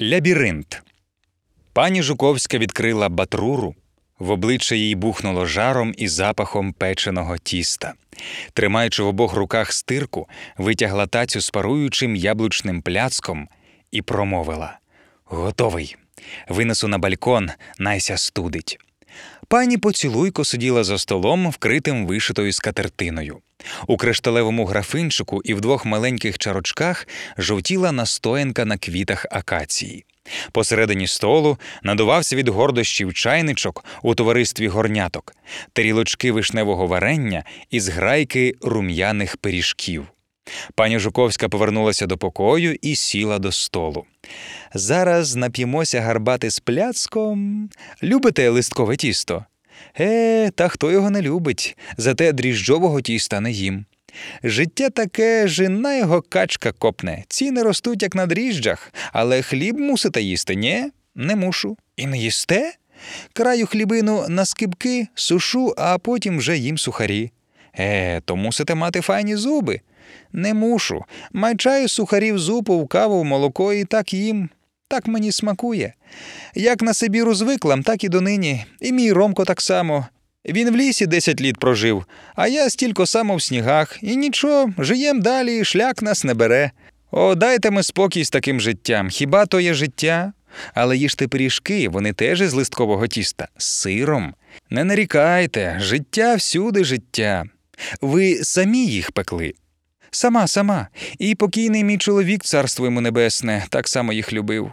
Лябіринт. Пані Жуковська відкрила батруру. В обличчя їй бухнуло жаром і запахом печеного тіста. Тримаючи в обох руках стирку, витягла тацю з паруючим яблучним пляцком і промовила: Готовий. Винесу на балькон, найся студить. Пані поцілуйко сиділа за столом, вкритим вишитою скатертиною. У кришталевому графинчику і в двох маленьких чарочках жовтіла настоянка на квітах акації. Посередині столу надувався від гордощів чайничок у товаристві горняток, тарілочки вишневого варення і зграйки рум'яних пиріжків. Пані Жуковська повернулася до покою і сіла до столу. Зараз нап'ємося гарбати з пляцком. Любите листкове тісто? Е, та хто його не любить, зате дріжджового тіста не їм. Життя таке жина його качка копне. Ціни ростуть, як на дріжджах, але хліб мусите їсти, ні? Не мушу. І не їсте? Краю хлібину на скибки, сушу, а потім вже їм сухарі. Е, то мусите мати файні зуби. Не мушу. Майчаю сухарів зупу в каву, в молоко і так їм. Так мені смакує. Як на Сибіру звикла, так і донині. І мій Ромко так само. Він в лісі десять літ прожив, а я стільки само в снігах. І нічого, жиєм далі, шлях нас не бере. О, дайте ми спокій з таким життям. Хіба то є життя? Але їжте пиріжки, вони теж із листкового тіста, з сиром. Не нарікайте, життя всюди життя. Ви самі їх пекли. Сама, сама. І покійний мій чоловік, царство йому небесне, так само їх любив.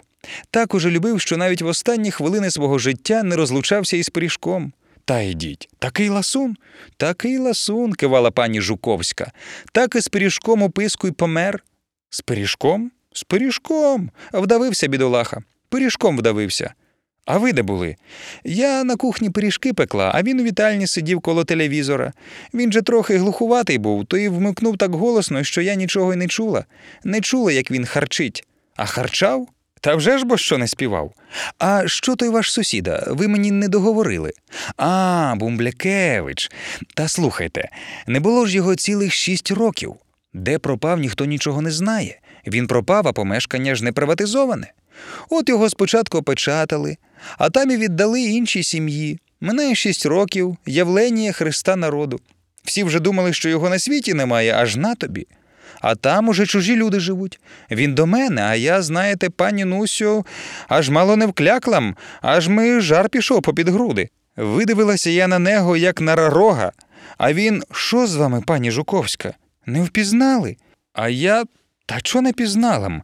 Так уже любив, що навіть в останні хвилини свого життя не розлучався із пиріжком. Та йдіть, такий ласун, такий ласун, кивала пані Жуковська. Так і з пиріжком у писку й помер. З пиріжком? З пиріжком. Вдавився, бідолаха. Пиріжком вдавився. А ви де були? Я на кухні пиріжки пекла, а він у вітальні сидів коло телевізора. Він же трохи глухуватий був, то й вмикнув так голосно, що я нічого й не чула. Не чула, як він харчить. А харчав? Та вже ж бо що не співав. А що той ваш сусіда? Ви мені не договорили. А, Бумблякевич. Та слухайте, не було ж його цілих шість років. Де пропав, ніхто нічого не знає. Він пропав, а помешкання ж не приватизоване. От його спочатку опечатали, а там і віддали іншій сім'ї. Минає шість років, явлення Христа народу. Всі вже думали, що його на світі немає, аж на тобі. А там уже чужі люди живуть. Він до мене, а я, знаєте, пані Нусю, аж мало не вкляклам, аж ми жар пішов попід груди. Видивилася я на нього, як на рарога. А він, що з вами, пані Жуковська? Не впізнали? А я та чо не пізнала?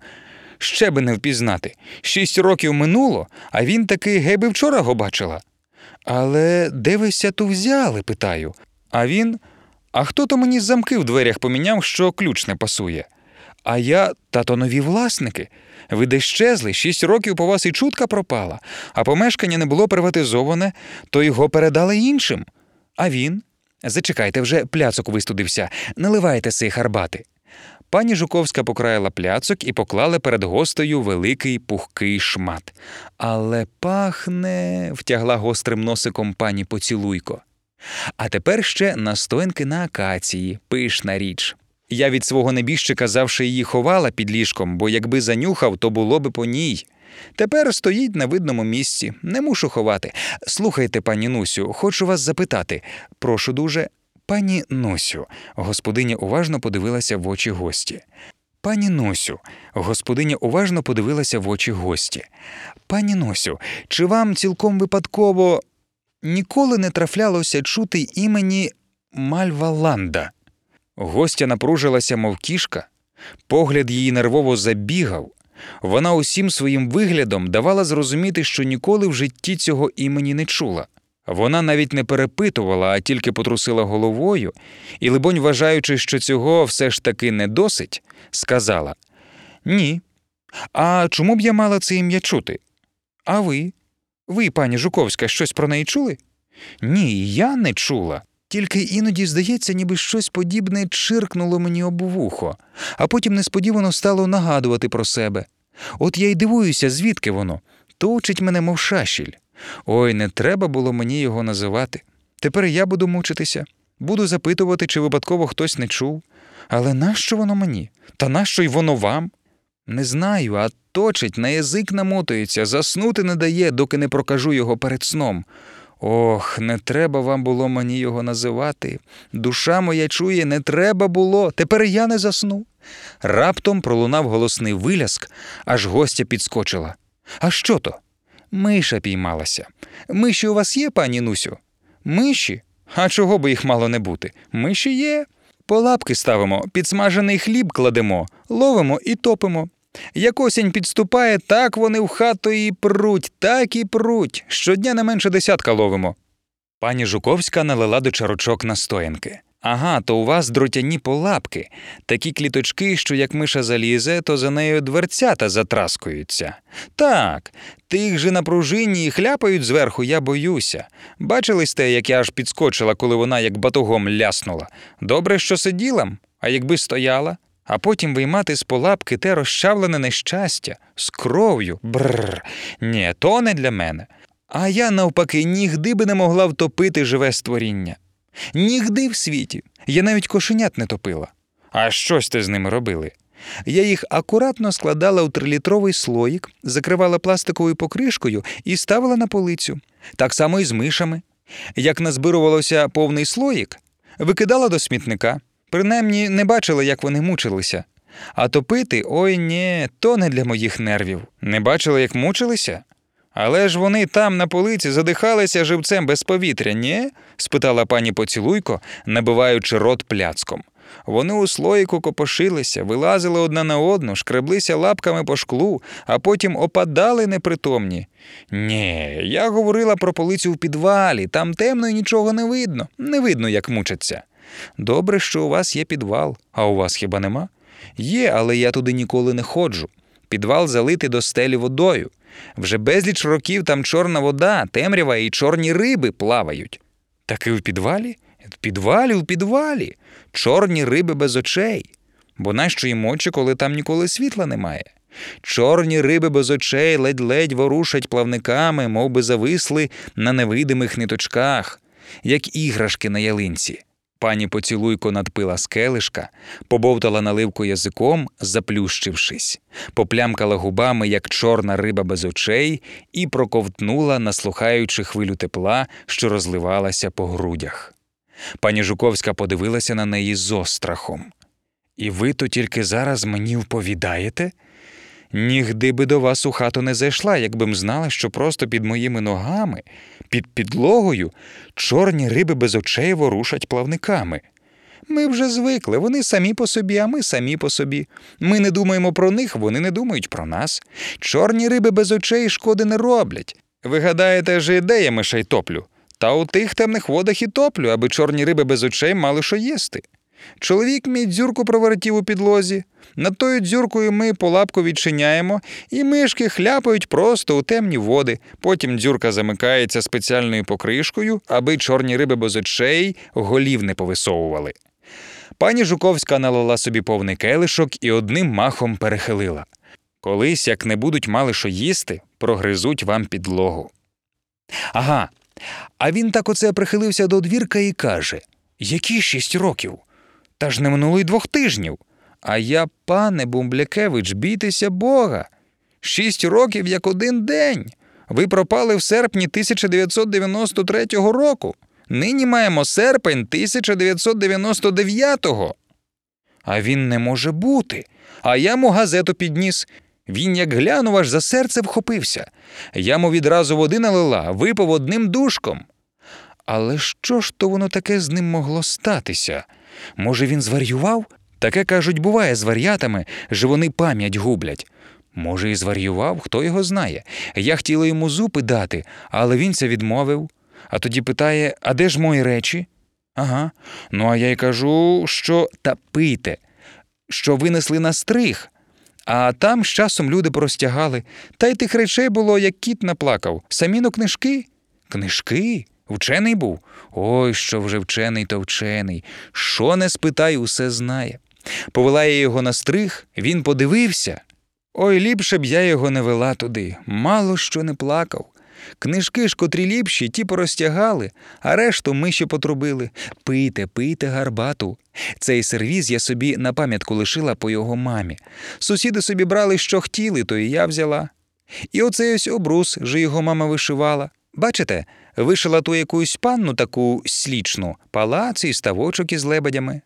Ще би не впізнати. Шість років минуло, а він таки геби вчора го бачила. Але де ви сяту взяли? питаю. А він. А хто то мені замки в дверях поміняв, що ключ не пасує? А я, тато нові власники. Ви де щезли, шість років по вас і чутка пропала, а помешкання не було приватизоване, то його передали іншим. А він? Зачекайте, вже пляцок вистудився, наливайте сей харбати. Пані Жуковська покраїла пляцок і поклала перед гостею великий пухкий шмат. Але пахне, втягла гострим носиком пані поцілуйко. А тепер ще настоянки на акації, пишна річ. Я від свого небіжчика завше її ховала під ліжком, бо якби занюхав, то було би по ній. Тепер стоїть на видному місці, не мушу ховати. Слухайте, пані Нусю, хочу вас запитати. Прошу дуже, пані Нусю, господиня уважно подивилася в очі гості. Пані Носю, господиня уважно подивилася в очі гості. Пані Носю, чи вам цілком випадково ніколи не трафлялося чути імені Мальваланда? Гостя напружилася, мов кішка, погляд її нервово забігав. Вона усім своїм виглядом давала зрозуміти, що ніколи в житті цього імені не чула. Вона навіть не перепитувала, а тільки потрусила головою і, либонь, вважаючи, що цього все ж таки не досить, сказала Ні. А чому б я мала це ім'я чути? А ви? Ви, пані Жуковська, щось про неї чули? Ні, я не чула. Тільки іноді, здається, ніби щось подібне чиркнуло мені об вухо, а потім несподівано стало нагадувати про себе. От я й дивуюся, звідки воно, точить мене, мов шашіль. Ой, не треба було мені його називати. Тепер я буду мучитися, буду запитувати, чи випадково хтось не чув. Але нащо воно мені? Та нащо й воно вам? Не знаю, а точить, на язик намотується, заснути не дає, доки не прокажу його перед сном. Ох, не треба вам було мені його називати. Душа моя чує, не треба було. Тепер я не засну. Раптом пролунав голосний виляск, аж гостя підскочила. А що то? Миша піймалася. Миші у вас є, пані Нусю? Миші? А чого би їх мало не бути? Миші є. Полапки ставимо, підсмажений хліб кладемо, ловимо і топимо. Як осінь підступає, так вони в хату і пруть, так і пруть. Щодня не менше десятка ловимо. Пані Жуковська налила до чарочок настоянки. Ага, то у вас дротяні полапки, такі кліточки, що як миша залізе, то за нею дверцята затраскуються. Так, тих же на пружині і хляпають зверху, я боюся. Бачили сте, як я аж підскочила, коли вона як батогом ляснула. Добре, що сиділа, а якби стояла, а потім виймати з полапки те розчавлене нещастя з кров'ю. Бррр. Ні, то не для мене. А я, навпаки, нігди би не могла втопити живе створіння. Нігди в світі. Я навіть кошенят не топила. А щось ти з ними робили? Я їх акуратно складала у трилітровий слоїк, закривала пластиковою покришкою і ставила на полицю. Так само і з мишами. Як назбирувалося повний слоїк, викидала до смітника. Принаймні не бачила, як вони мучилися. А топити ой ні, то не для моїх нервів. Не бачила, як мучилися? Але ж вони там на полиці задихалися живцем без повітря, ні? спитала пані поцілуйко, набиваючи рот пляцком. Вони у слоїку копошилися, вилазили одна на одну, шкреблися лапками по шклу, а потім опадали непритомні. Ні, я говорила про полицю в підвалі, там темно і нічого не видно, не видно, як мучаться. Добре, що у вас є підвал, а у вас хіба нема? Є, але я туди ніколи не ходжу. Підвал залитий до стелі водою. Вже безліч років там чорна вода, темрява і чорні риби плавають. Таки в підвалі? В підвалі, в підвалі. Чорні риби без очей. Бо нащо їм очі, коли там ніколи світла немає? Чорні риби без очей ледь-ледь ворушать плавниками, мов би зависли на невидимих ниточках, як іграшки на ялинці. Пані поцілуйко надпила з побовтала наливку язиком, заплющившись, поплямкала губами, як чорна риба без очей, і проковтнула, наслухаючи хвилю тепла, що розливалася по грудях. Пані Жуковська подивилася на неї з острахом. І ви то тільки зараз мені вповідаєте? Нігди би до вас у хату не зайшла, якби м знала, що просто під моїми ногами, під підлогою, чорні риби без очей ворушать плавниками. Ми вже звикли, вони самі по собі, а ми самі по собі. Ми не думаємо про них, вони не думають про нас. Чорні риби без очей шкоди не роблять. Ви гадаєте, же де я мишей топлю? Та у тих темних водах і топлю, аби чорні риби без очей мали що їсти. Чоловік мій дзюрку провертів у підлозі. Над тою дзюркою ми полапку відчиняємо, і мишки хляпають просто у темні води. Потім дзюрка замикається спеціальною покришкою, аби чорні риби без очей голів не повисовували. Пані Жуковська налила собі повний келишок і одним махом перехилила. Колись, як не будуть мали що їсти, прогризуть вам підлогу. Ага. А він так оце прихилився до двірка і каже: Які шість років? Та ж не минуло й двох тижнів. А я, пане Бумблякевич, бійтеся Бога. Шість років як один день. Ви пропали в серпні 1993 року. Нині маємо серпень 1999-го. А він не може бути. А я му газету підніс. Він, як глянув, аж за серце вхопився. Я му відразу води налила, випав одним душком. Але що ж то воно таке з ним могло статися? Може, він зварював? Таке, кажуть, буває з вар'ятами, що вони пам'ять гублять. Може, і зварював, хто його знає. Я хотіла йому зупи дати, але він це відмовив. А тоді питає: а де ж мої речі? Ага. Ну, а я й кажу, що та пийте, що винесли на стриг. А там з часом люди простягали. Та й тих речей було, як кіт наплакав. Саміно книжки? Книжки? Вчений був? Ой, що вже вчений, то вчений. Що не спитай, усе знає. Повела я його на стриг, він подивився. Ой, ліпше б я його не вела туди, мало що не плакав. Книжки ж, котрі ліпші, ті порозтягали, а решту ми ще потрубили. Пийте, пийте гарбату. Цей сервіз я собі на пам'ятку лишила по його мамі. Сусіди собі брали, що хотіли, то і я взяла. І оцей ось обрус же його мама вишивала. Бачите, вишила ту якусь панну таку слічну, палац і ставочок із лебедями.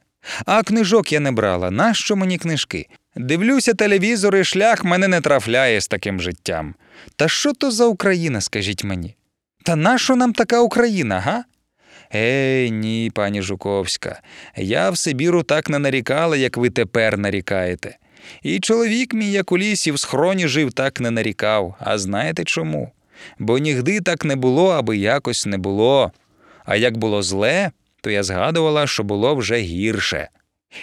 А книжок я не брала. Нащо мені книжки? Дивлюся телевізор і шлях мене не трафляє з таким життям. Та що то за Україна, скажіть мені? Та нащо нам така Україна, га? Ей, ні, пані Жуковська, я в Сибіру так не нарікала, як ви тепер нарікаєте. І чоловік мій, як у лісі, в схроні жив, так не нарікав. А знаєте чому? Бо нігди так не було, аби якось не було. А як було зле, то я згадувала, що було вже гірше.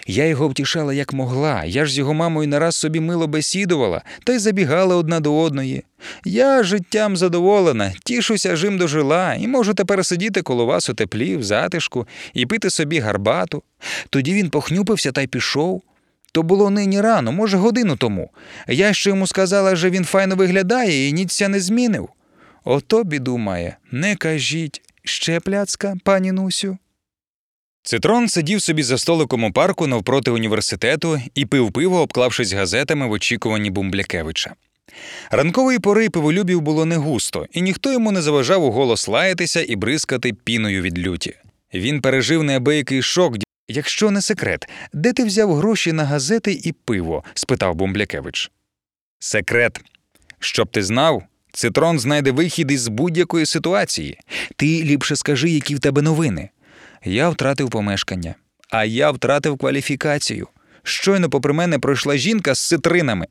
Я його втішала як могла, я ж з його мамою не раз собі мило бесідувала та й забігала одна до одної. Я життям задоволена, тішуся, жим дожила, і можу тепер сидіти коло вас у теплі, в затишку, і пити собі гарбату. Тоді він похнюпився та й пішов. То було нині рано, може, годину тому. Я ще йому сказала, що він файно виглядає і ніця не змінив. Ото біду не кажіть. Ще пляцка, пані Нусю. Цитрон сидів собі за столиком у парку навпроти університету і пив пиво, обклавшись газетами в очікуванні Бумблякевича. Ранкової пори пиволюбів було не густо, і ніхто йому не заважав уголос лаятися і бризкати піною від люті. Він пережив неабиякий шок. Якщо не секрет, де ти взяв гроші на газети і пиво? спитав Бумблякевич. Секрет. Щоб ти знав, цитрон знайде вихід із будь-якої ситуації. Ти ліпше скажи, які в тебе новини. Я втратив помешкання, а я втратив кваліфікацію. Щойно попри мене пройшла жінка з цитринами.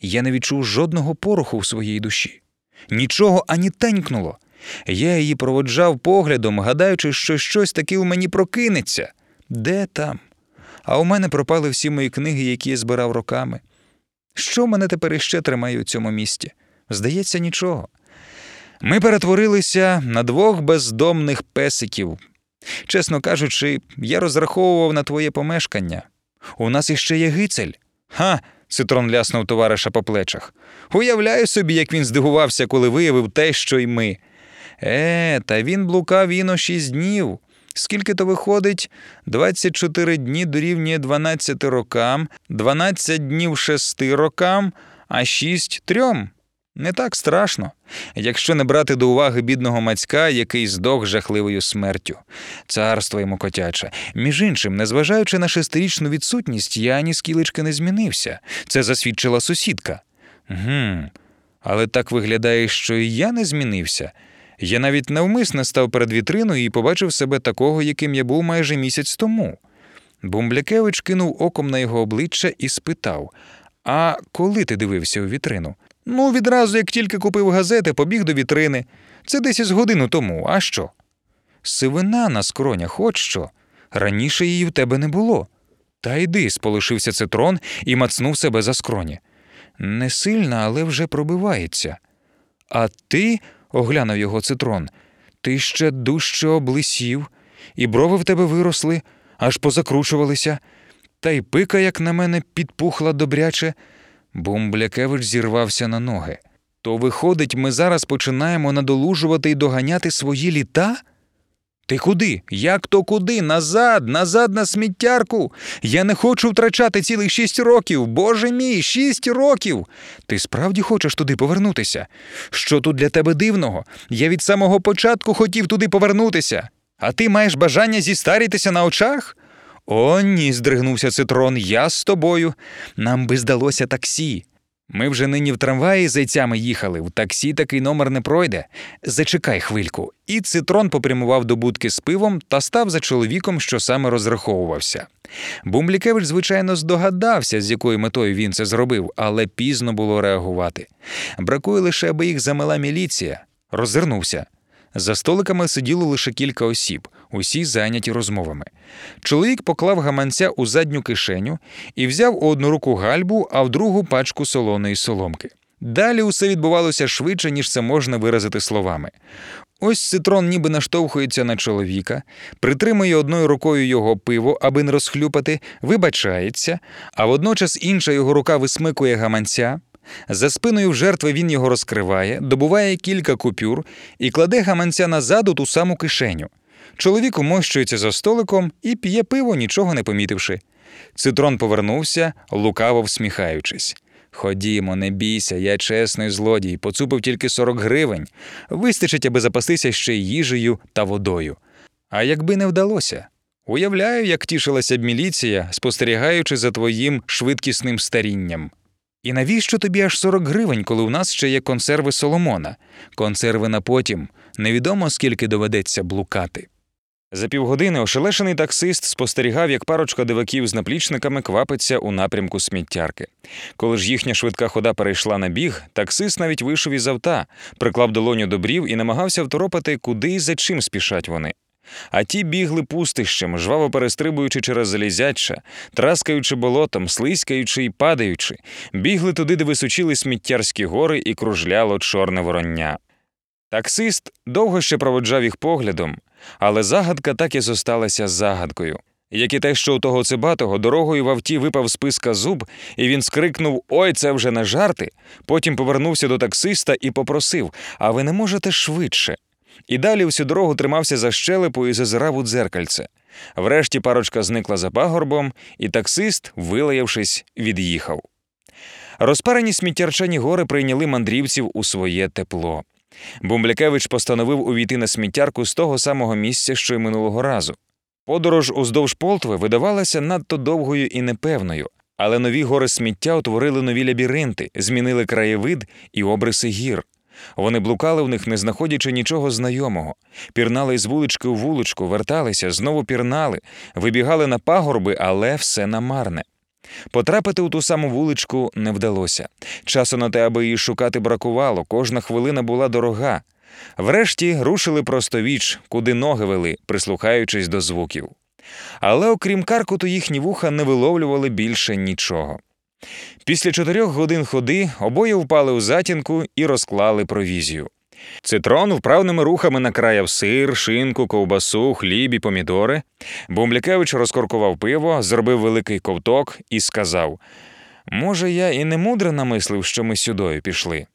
Я не відчув жодного пороху в своїй душі. Нічого ані тенькнуло. Я її проводжав поглядом, гадаючи, що щось таки в мені прокинеться. Де там? А у мене пропали всі мої книги, які я збирав роками. Що мене тепер іще тримає у цьому місті? Здається, нічого. Ми перетворилися на двох бездомних песиків. Чесно кажучи, я розраховував на твоє помешкання. У нас іще є гицель. Ха. Цитрон ляснув товариша по плечах. Уявляю собі, як він здивувався, коли виявив те, що й ми. Е, та він блукав іно шість днів. Скільки то виходить? 24 дні дорівнює 12 рокам, 12 днів 6 рокам, а 6 трьом. Не так страшно, якщо не брати до уваги бідного мацька, який здох жахливою смертю. Царство йому котяче. Між іншим, незважаючи на шестирічну відсутність, я ні скілечки не змінився. Це засвідчила сусідка. Гм, але так виглядає, що і я не змінився. Я навіть навмисне став перед вітриною і побачив себе такого, яким я був майже місяць тому. Бумблякевич кинув оком на його обличчя і спитав: А коли ти дивився у вітрину? Ну, відразу, як тільки купив газети, побіг до вітрини. Це десь із годину тому, а що? Сивина на скронях, от що. Раніше її в тебе не було. Та йди, сполишився цитрон і мацнув себе за скроні. Не сильна, але вже пробивається. А ти, оглянув його цитрон, ти ще дужче облисів, і брови в тебе виросли, аж позакручувалися, та й пика, як на мене, підпухла добряче. Бумблякевич зірвався на ноги. То, виходить, ми зараз починаємо надолужувати і доганяти свої літа? Ти куди? Як то куди? Назад, назад на сміттярку. Я не хочу втрачати цілих шість років. Боже мій, шість років. Ти справді хочеш туди повернутися? Що тут для тебе дивного? Я від самого початку хотів туди повернутися. А ти маєш бажання зістарітися на очах? О, ні, здригнувся цитрон, я з тобою. Нам би здалося таксі. Ми вже нині в трамваї зайцями їхали, в таксі такий номер не пройде. Зачекай хвильку. І цитрон попрямував до будки з пивом та став за чоловіком, що саме розраховувався. Бумблікевич, звичайно, здогадався, з якою метою він це зробив, але пізно було реагувати. Бракує лише, аби їх замила міліція. Роззирнувся. За столиками сиділо лише кілька осіб, усі зайняті розмовами. Чоловік поклав гаманця у задню кишеню і взяв у одну руку гальбу, а в другу пачку солоної соломки. Далі усе відбувалося швидше, ніж це можна виразити словами. Ось цитрон ніби наштовхується на чоловіка, притримує одною рукою його пиво, аби не розхлюпати, вибачається, а водночас інша його рука висмикує гаманця. За спиною в жертви він його розкриває, добуває кілька купюр і кладе гаманця назад у ту саму кишеню. Чоловік умощується за столиком і п'є пиво, нічого не помітивши. Цитрон повернувся, лукаво всміхаючись. Ходімо, не бійся, я чесний злодій, поцупив тільки 40 гривень. Вистачить, аби запастися ще їжею та водою. А якби не вдалося. Уявляю, як тішилася б міліція, спостерігаючи за твоїм швидкісним старінням. І навіщо тобі аж 40 гривень, коли у нас ще є консерви Соломона? Консерви на потім. Невідомо скільки доведеться блукати. За півгодини ошелешений таксист спостерігав, як парочка диваків з наплічниками квапиться у напрямку сміттярки. Коли ж їхня швидка хода перейшла на біг, таксист навіть вийшов із авта, приклав долоню до брів і намагався второпати, куди і за чим спішать вони. А ті бігли пустищем, жваво перестрибуючи через залізяча, траскаючи болотом, слизькаючи і падаючи, бігли туди, де височили сміттярські гори і кружляло чорне вороння. Таксист довго ще проводжав їх поглядом, але загадка так і зосталася загадкою. Як і те, що у того цибатого дорогою в авті випав з писка зуб, і він скрикнув Ой, це вже не жарти. Потім повернувся до таксиста і попросив А ви не можете швидше. І далі всю дорогу тримався за щелепу і зазирав у дзеркальце. Врешті парочка зникла за пагорбом, і таксист, вилаявшись, від'їхав. Розпарені сміттярчані гори прийняли мандрівців у своє тепло. Бумблякевич постановив увійти на сміттярку з того самого місця, що й минулого разу. Подорож уздовж Полтви видавалася надто довгою і непевною, але нові гори сміття утворили нові лабіринти, змінили краєвид і обриси гір. Вони блукали в них, не знаходячи нічого знайомого, пірнали з вулички у вуличку, верталися, знову пірнали, вибігали на пагорби, але все намарне. Потрапити у ту саму вуличку не вдалося. Часу на те, аби її шукати бракувало, кожна хвилина була дорога. Врешті рушили простовіч, куди ноги вели, прислухаючись до звуків. Але окрім каркоту, їхні вуха не виловлювали більше нічого. Після чотирьох годин ходи обоє впали у затінку і розклали провізію. Цитрон вправними рухами накраяв сир, шинку, ковбасу, хліб і помідори. Бумлякевич розкоркував пиво, зробив великий ковток і сказав: Може, я і не мудро намислив, що ми сюдою пішли.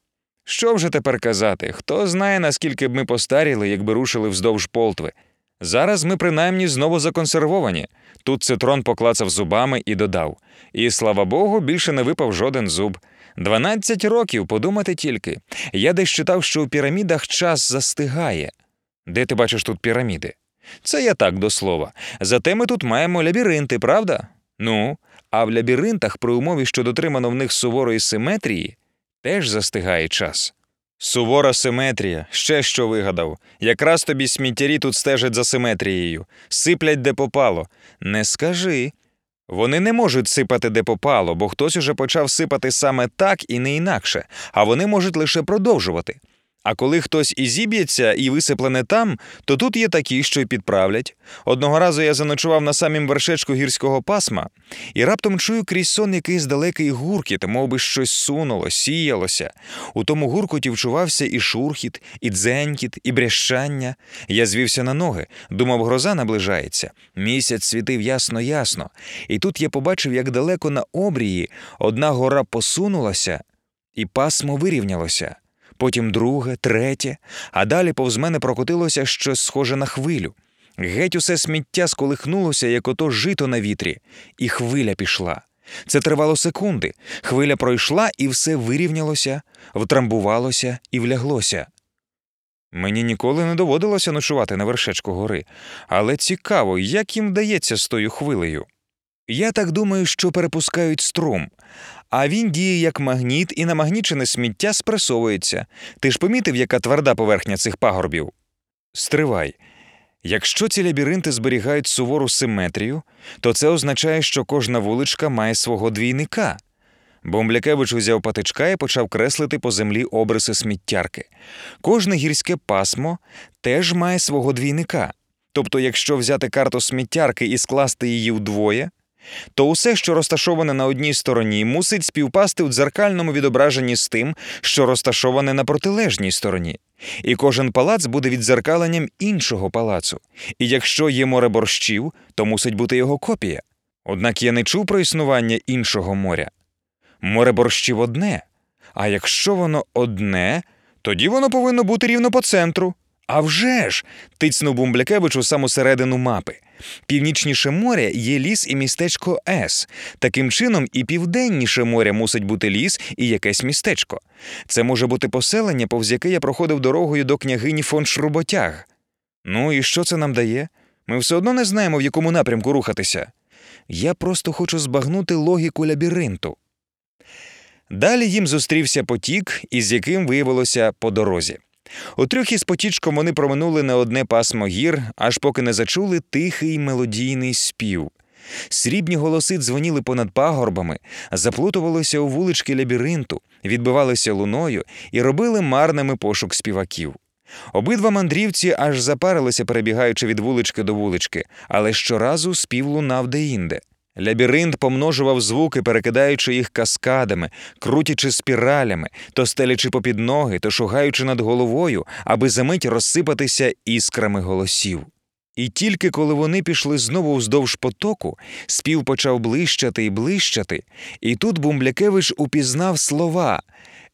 Що вже тепер казати? Хто знає, наскільки б ми постаріли, якби рушили вздовж полтви. Зараз ми принаймні знову законсервовані. Тут цитрон поклацав зубами і додав: І слава Богу, більше не випав жоден зуб. Дванадцять років, подумати тільки. Я десь читав, що у пірамідах час застигає. Де ти бачиш тут піраміди? Це я так до слова. Зате ми тут маємо лабіринти, правда? Ну, а в лабіринтах, при умові, що дотримано в них суворої симетрії, теж застигає час. Сувора симетрія, ще що вигадав. Якраз тобі сміттярі тут стежать за симетрією, сиплять де попало. Не скажи. Вони не можуть сипати де попало, бо хтось уже почав сипати саме так і не інакше, а вони можуть лише продовжувати. А коли хтось і зіб'ється і висиплене там, то тут є такі, що й підправлять. Одного разу я заночував на самім вершечку гірського пасма, і раптом чую крізь сон якийсь далекий гуркіт, мов би щось сунуло, сіялося. У тому гуркоті вчувався і шурхіт, і дзенькіт, і брящання. Я звівся на ноги, думав, гроза наближається. Місяць світив ясно-ясно. І тут я побачив, як далеко на обрії одна гора посунулася, і пасмо вирівнялося потім друге, третє, а далі повз мене прокотилося щось схоже на хвилю. Геть усе сміття сколихнулося, як ото жито на вітрі, і хвиля пішла. Це тривало секунди. Хвиля пройшла, і все вирівнялося, втрамбувалося і вляглося. Мені ніколи не доводилося ночувати на вершечку гори, але цікаво, як їм вдається з тою хвилею. Я так думаю, що перепускають струм, а він діє як магніт і намагнічене сміття спресовується. Ти ж помітив, яка тверда поверхня цих пагорбів? Стривай. Якщо ці лабіринти зберігають сувору симетрію, то це означає, що кожна вуличка має свого двійника. Бомблякевич узяв патичка і почав креслити по землі обриси сміттярки. Кожне гірське пасмо теж має свого двійника. Тобто, якщо взяти карту сміттярки і скласти її вдвоє, то усе, що розташоване на одній стороні, мусить співпасти у дзеркальному відображенні з тим, що розташоване на протилежній стороні. І кожен палац буде віддзеркаленням іншого палацу. І якщо є море борщів, то мусить бути його копія. Однак я не чув про існування іншого моря. Море борщів одне, А якщо воно одне, тоді воно повинно бути рівно по центру. А вже ж! тицнув Бумблякевич у саму середину мапи. Північніше моря є ліс і містечко С. Таким чином, і південніше моря мусить бути ліс і якесь містечко. Це може бути поселення, повз яке я проходив дорогою до княгині фон Шруботяг. Ну і що це нам дає? Ми все одно не знаємо, в якому напрямку рухатися. Я просто хочу збагнути логіку лабіринту. Далі їм зустрівся потік, із яким виявилося по дорозі. У трьох із потічком вони проминули не одне пасмо гір, аж поки не зачули тихий мелодійний спів. Срібні голоси дзвоніли понад пагорбами, заплутувалися у вулички лабіринту, відбивалися луною і робили марними пошук співаків. Обидва мандрівці аж запарилися, перебігаючи від вулички до вулички, але щоразу спів лунав деінде. Лабіринт помножував звуки, перекидаючи їх каскадами, крутячи спіралями, то стелячи попід ноги, то шугаючи над головою, аби за мить розсипатися іскрами голосів. І тільки коли вони пішли знову вздовж потоку, спів почав блищати і блищати, і тут Бумблякевич упізнав слова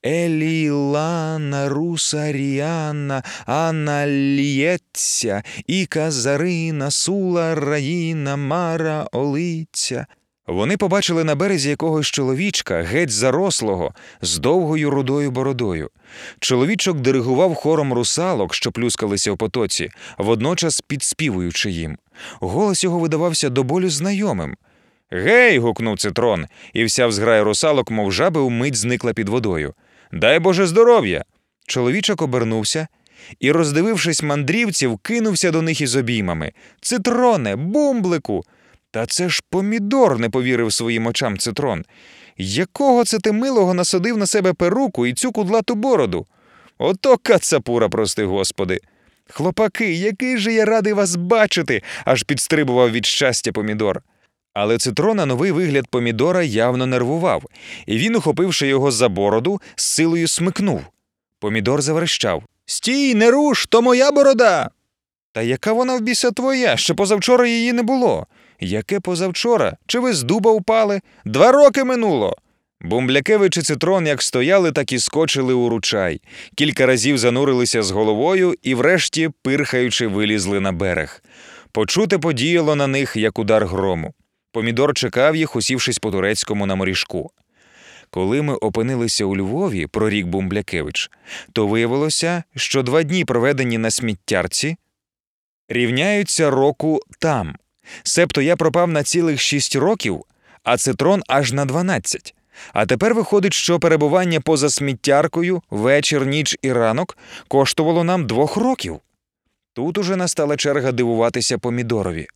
Елілана Русаріана Анна Лієця, і Казарина, Сула, Раїна, Мара, Олиця. Вони побачили на березі якогось чоловічка, геть зарослого, з довгою рудою бородою. Чоловічок диригував хором русалок, що плюскалися в потоці, водночас підспівуючи їм. Голос його видавався до болю знайомим. Гей. гукнув цитрон, і вся взграя русалок, мов жаби, умить зникла під водою. Дай Боже здоров'я. Чоловічок обернувся і, роздивившись мандрівців, кинувся до них із обіймами. Цитроне, бумблику. Та це ж помідор, не повірив своїм очам цитрон. Якого це ти милого насадив на себе перуку і цю кудлату бороду? Ото кацапура, прости господи. Хлопаки, який же я радий вас бачити, аж підстрибував від щастя помідор. Але цитрона новий вигляд помідора явно нервував, і він, ухопивши його за бороду, з силою смикнув. Помідор заверещав Стій, не руш, то моя борода. Та яка вона в біса твоя, що позавчора її не було? Яке позавчора? Чи ви з дуба упали? Два роки минуло. Бумблякевич і цитрон як стояли, так і скочили у ручай. Кілька разів занурилися з головою і, врешті, пирхаючи, вилізли на берег. Почуте подіяло на них, як удар грому. Помідор чекав їх, усівшись по турецькому на морішку. Коли ми опинилися у Львові, прорік Бумблякевич, то виявилося, що два дні, проведені на сміттярці, рівняються року там. Себто я пропав на цілих шість років, а цитрон аж на дванадцять. А тепер виходить, що перебування поза сміттяркою вечір, ніч і ранок коштувало нам двох років. Тут уже настала черга дивуватися помідорові.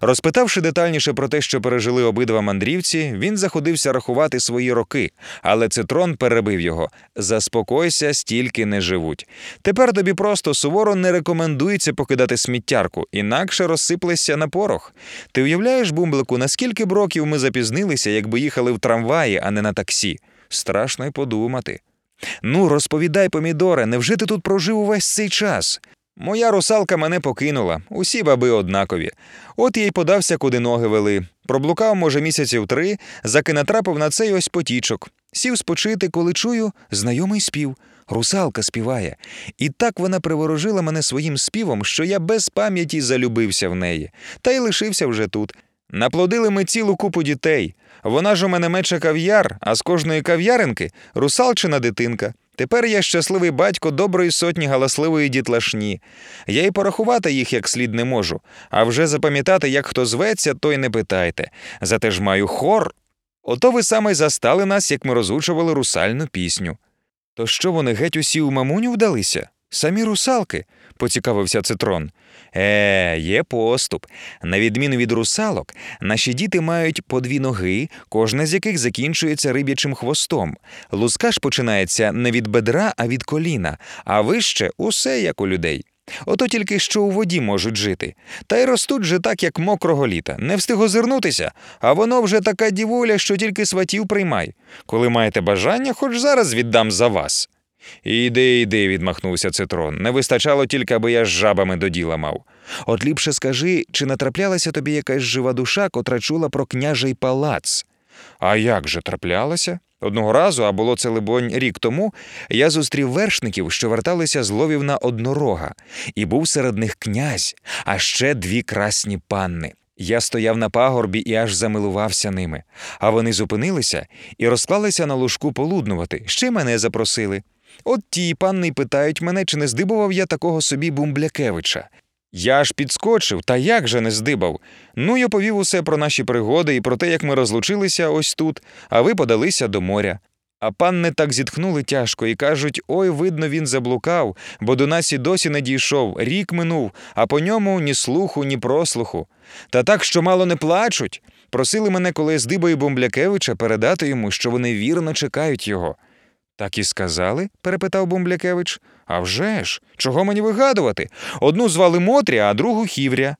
Розпитавши детальніше про те, що пережили обидва мандрівці, він заходився рахувати свої роки, але цитрон перебив його заспокойся, стільки не живуть. Тепер тобі просто суворо не рекомендується покидати сміттярку, інакше розсиплешся на порох. Ти уявляєш, бумблику, наскільки б років ми запізнилися, якби їхали в трамваї, а не на таксі? Страшно й подумати. Ну, розповідай, помідоре, невже ти тут прожив увесь цей час? Моя русалка мене покинула, усі баби однакові. От я й подався, куди ноги вели. Проблукав, може, місяців три, заки натрапив на цей ось потічок. Сів спочити, коли чую, знайомий спів. Русалка співає. І так вона приворожила мене своїм співом, що я без пам'яті залюбився в неї, та й лишився вже тут. Наплодили ми цілу купу дітей. Вона ж у мене мече кав'яр, а з кожної кав'яринки русалчина дитинка. Тепер я щасливий батько доброї сотні галасливої дітлашні. Я й порахувати їх як слід не можу, а вже запам'ятати, як хто зветься, то й не питайте. Зате ж маю хор. Ото ви саме застали нас, як ми розучували русальну пісню. То що вони геть усі у мамуню вдалися? Самі русалки, поцікавився цитрон. Е, є поступ. На відміну від русалок, наші діти мають по дві ноги, кожна з яких закінчується риб'ячим хвостом. Луска ж починається не від бедра, а від коліна, а вище усе як у людей. Ото тільки що у воді можуть жити. Та й ростуть же так, як мокрого літа. Не встиг озирнутися, а воно вже така діволя, що тільки сватів приймай. Коли маєте бажання, хоч зараз віддам за вас. Іди, іди, відмахнувся цитрон. Не вистачало тільки, аби я з жабами до діла мав. От ліпше скажи, чи натраплялася тобі якась жива душа, котра чула про княжий палац? А як же траплялася? Одного разу, а було це, либонь, рік тому, я зустрів вершників, що верталися з ловів на однорога, і був серед них князь, а ще дві красні панни. Я стояв на пагорбі і аж замилувався ними. А вони зупинилися і розклалися на лужку полуднувати. Ще мене запросили. От ті панни питають мене, чи не здибував я такого собі Бумблякевича. Я аж підскочив, та як же не здибав. Ну й оповів усе про наші пригоди і про те, як ми розлучилися ось тут, а ви подалися до моря. А панни так зітхнули тяжко і кажуть: ой, видно, він заблукав, бо до нас і досі не дійшов, рік минув, а по ньому ні слуху, ні прослуху. Та так, що мало не плачуть. Просили мене, коли з Дибою Бумблякевича, передати йому, що вони вірно чекають його. Так і сказали? перепитав Бумблякевич. «А вже ж! Чого мені вигадувати? Одну звали Мотря, а другу Хівря.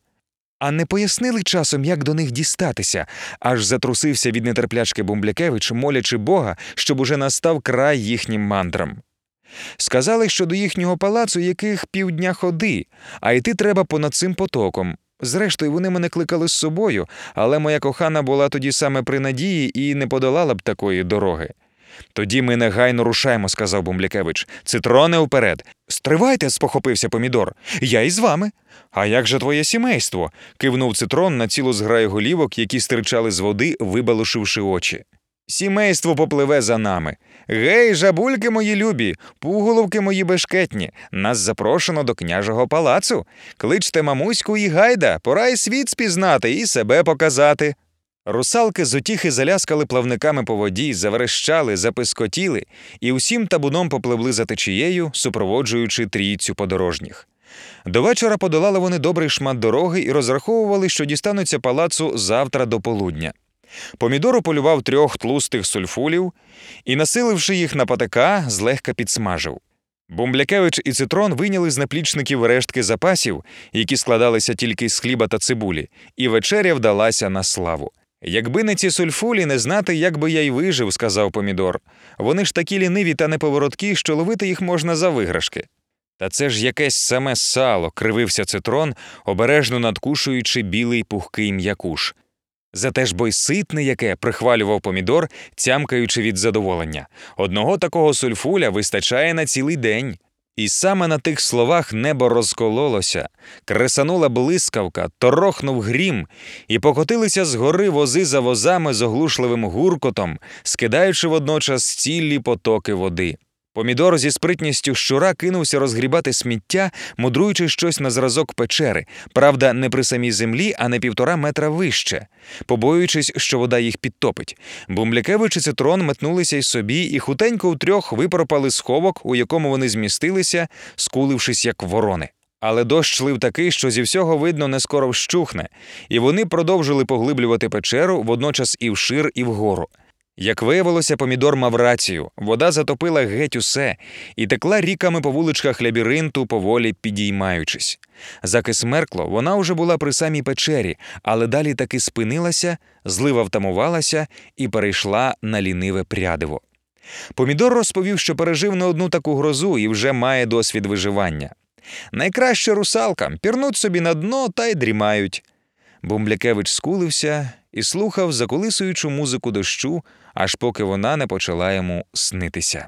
А не пояснили часом, як до них дістатися, аж затрусився від нетерплячки Бумблякевич, молячи Бога, щоб уже настав край їхнім мандрам. Сказали, що до їхнього палацу яких півдня ходи, а йти треба понад цим потоком. Зрештою, вони мене кликали з собою, але моя кохана була тоді саме при надії і не подолала б такої дороги. Тоді ми негайно рушаємо, сказав Бумблякевич. Цитроне вперед. Стривайте, спохопився помідор. Я із вами. А як же твоє сімейство? кивнув цитрон на цілу зграю голівок, які стирчали з води, вибалушивши очі. Сімейство попливе за нами. Гей, жабульки мої любі, пуголовки мої бешкетні. Нас запрошено до княжого палацу. Кличте мамуську і гайда, пора й світ спізнати і себе показати. Русалки з утіхи заляскали плавниками по воді, заверещали, запискотіли і усім табуном попливли за течією, супроводжуючи трійцю подорожніх. До вечора подолали вони добрий шмат дороги і розраховували, що дістануться палацу завтра до полудня. Помідору полював трьох тлустих сульфулів і, насиливши їх на патика, злегка підсмажив. Бумблякевич і цитрон вийняли з наплічників рештки запасів, які складалися тільки з хліба та цибулі, і вечеря вдалася на славу. Якби не ці сульфулі, не знати, як би я й вижив, сказав Помідор. Вони ж такі ліниві та неповороткі, що ловити їх можна за виграшки. Та це ж якесь саме сало, кривився цитрон, обережно надкушуючи білий пухкий м'якуш. Зате ж бо й ситне яке, прихвалював помідор, тямкаючи від задоволення. Одного такого сульфуля вистачає на цілий день. І саме на тих словах небо розкололося, кресанула блискавка, торохнув грім, і покотилися з гори вози за возами з оглушливим гуркотом, скидаючи водночас цілі потоки води. Помідор зі спритністю щура кинувся розгрібати сміття, мудруючи щось на зразок печери, правда, не при самій землі, а на півтора метра вище, побоюючись, що вода їх підтопить. Бумблякевич і цитрон метнулися й собі, і хутенько втрьох випропали сховок, у якому вони змістилися, скулившись як ворони. Але дощ лив такий, що зі всього видно не скоро вщухне, і вони продовжили поглиблювати печеру водночас і вшир, і вгору. Як виявилося, помідор мав рацію, вода затопила геть усе і текла ріками по вуличках лабіринту, поволі підіймаючись. Заки смеркло, вона вже була при самій печері, але далі таки спинилася, злива втамувалася і перейшла на ліниве прядиво. Помідор розповів, що пережив не одну таку грозу і вже має досвід виживання. Найкраще русалкам пірнуть собі на дно та й дрімають. Бумблякевич скулився і слухав заколисуючу музику дощу, аж поки вона не почала йому снитися.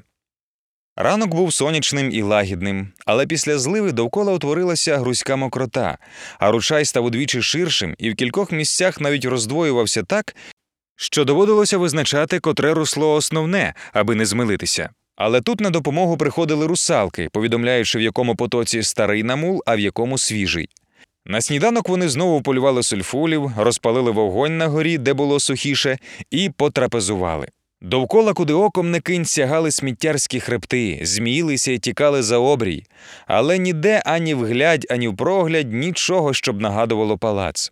Ранок був сонячним і лагідним, але після зливи довкола утворилася грузька мокрота, а ручай став удвічі ширшим і в кількох місцях навіть роздвоювався так, що доводилося визначати, котре русло основне, аби не змилитися. Але тут на допомогу приходили русалки, повідомляючи, в якому потоці старий намул, а в якому свіжий. На сніданок вони знову полювали сульфулів, розпалили вогонь на горі, де було сухіше, і потрапезували. Довкола, куди оком не кинь, сягали сміттярські хребти, зміїлися і тікали за обрій, але ніде ані вглядь, ані впроглядь нічого, щоб нагадувало палац.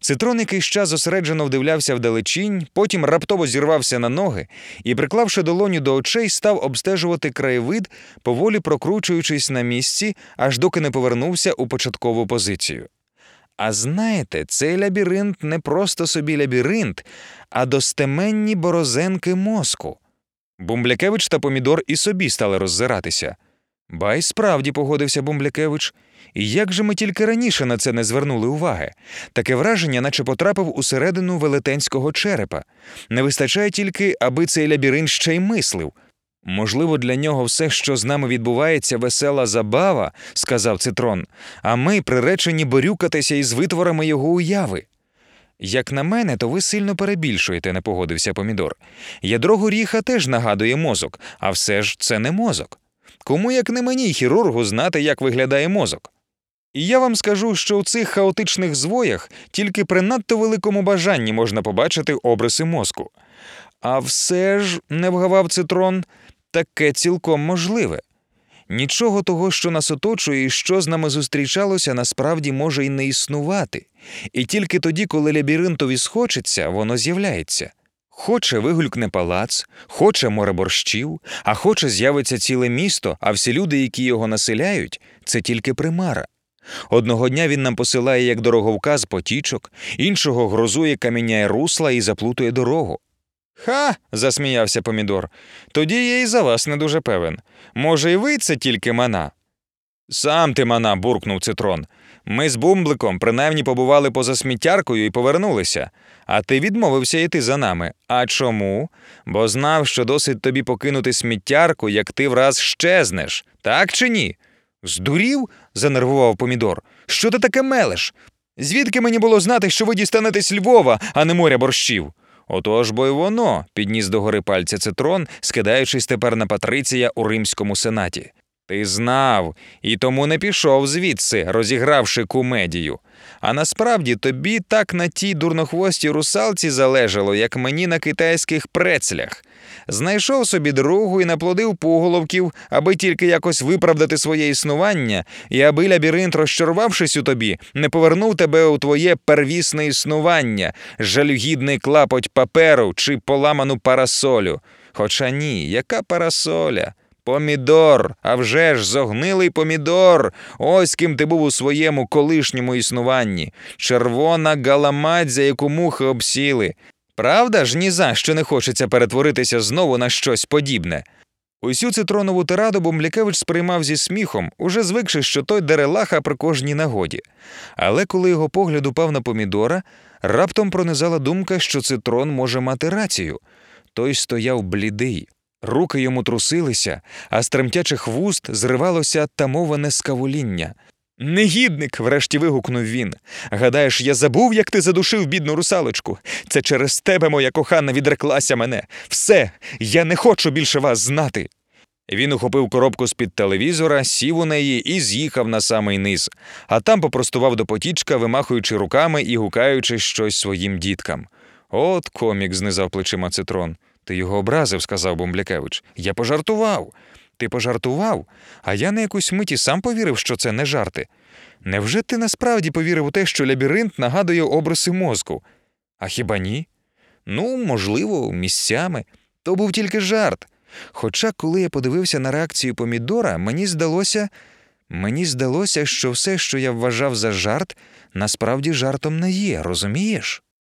Цитрон якийсь час зосереджено вдивлявся вдалечінь, потім раптово зірвався на ноги і, приклавши долоню до очей, став обстежувати краєвид, поволі прокручуючись на місці, аж доки не повернувся у початкову позицію. А знаєте, цей лабіринт не просто собі лабіринт, а достеменні борозенки мозку. Бумблякевич та Помідор і собі стали роззиратися. Ба й справді погодився Бумблякевич. І як же ми тільки раніше на це не звернули уваги? Таке враження, наче потрапив усередину велетенського черепа. Не вистачає тільки, аби цей лабіринт ще й мислив. Можливо, для нього все, що з нами відбувається, весела забава, сказав Цитрон, а ми приречені борюкатися із витворами його уяви. Як на мене, то ви сильно перебільшуєте, не погодився помідор. Ядро горіха теж нагадує мозок, а все ж це не мозок. Кому як не мені, хірургу, знати, як виглядає мозок? І я вам скажу, що у цих хаотичних звоях тільки при надто великому бажанні можна побачити обриси мозку. А все ж, не вгавав цитрон, таке цілком можливе. Нічого того, що нас оточує і що з нами зустрічалося, насправді може й не існувати. І тільки тоді, коли лабіринтові схочеться, воно з'являється. Хоче вигулькне палац, хоче море борщів, а хоче з'явиться ціле місто, а всі люди, які його населяють, це тільки примара. Одного дня він нам посилає як дороговказ потічок, іншого грозує каміняє русла і заплутує дорогу. Ха. засміявся Помідор. Тоді я і за вас не дуже певен. Може, і ви це тільки мана? Сам ти мана, буркнув цитрон. Ми з бумбликом принаймні побували поза сміттяркою і повернулися, а ти відмовився йти за нами. А чому? Бо знав, що досить тобі покинути сміттярку, як ти враз щезнеш, так чи ні? Здурів? занервував помідор. Що ти таке мелеш? Звідки мені було знати, що ви дістанетесь Львова, а не моря борщів? Отож бо й воно, підніс догори пальця цитрон, скидаючись тепер на Патриція у римському сенаті. Ти знав і тому не пішов звідси, розігравши кумедію. А насправді тобі так на тій дурнохвостій русалці залежало, як мені на китайських прецлях. Знайшов собі другу і наплодив пуголовків, аби тільки якось виправдати своє існування, і аби лабіринт, розчарувавшись у тобі, не повернув тебе у твоє первісне існування, жалюгідний клапоть паперу чи поламану парасолю. Хоча ні, яка парасоля? Помідор, а вже ж зогнилий помідор. Ось ким ти був у своєму колишньому існуванні. Червона галамадзя, яку мухи обсіли. Правда ж ні за що не хочеться перетворитися знову на щось подібне. Усю цитронову тираду Бумлякевич сприймав зі сміхом, уже звикши, що той дере лаха при кожній нагоді. Але коли його погляд упав на помідора, раптом пронизала думка, що цитрон може мати рацію. Той стояв блідий. Руки йому трусилися, а з тремтячих вуст зривалося тамоване скавуління. Негідник, врешті вигукнув він. Гадаєш, я забув, як ти задушив бідну русалочку. Це через тебе, моя кохана, відреклася мене. Все, я не хочу більше вас знати. Він ухопив коробку з-під телевізора, сів у неї і з'їхав на самий низ, а там попростував до потічка, вимахуючи руками і гукаючи щось своїм діткам. От комік, знизав плечима цитрон. Ти його образив, сказав Бумблякевич. Я пожартував. Ти пожартував, а я на якусь миті сам повірив, що це не жарти. Невже ти насправді повірив у те, що лабіринт нагадує обриси мозку? А хіба ні? Ну, можливо, місцями. То був тільки жарт. Хоча, коли я подивився на реакцію помідора, мені здалося, мені здалося, що все, що я вважав за жарт, насправді жартом не є, розумієш?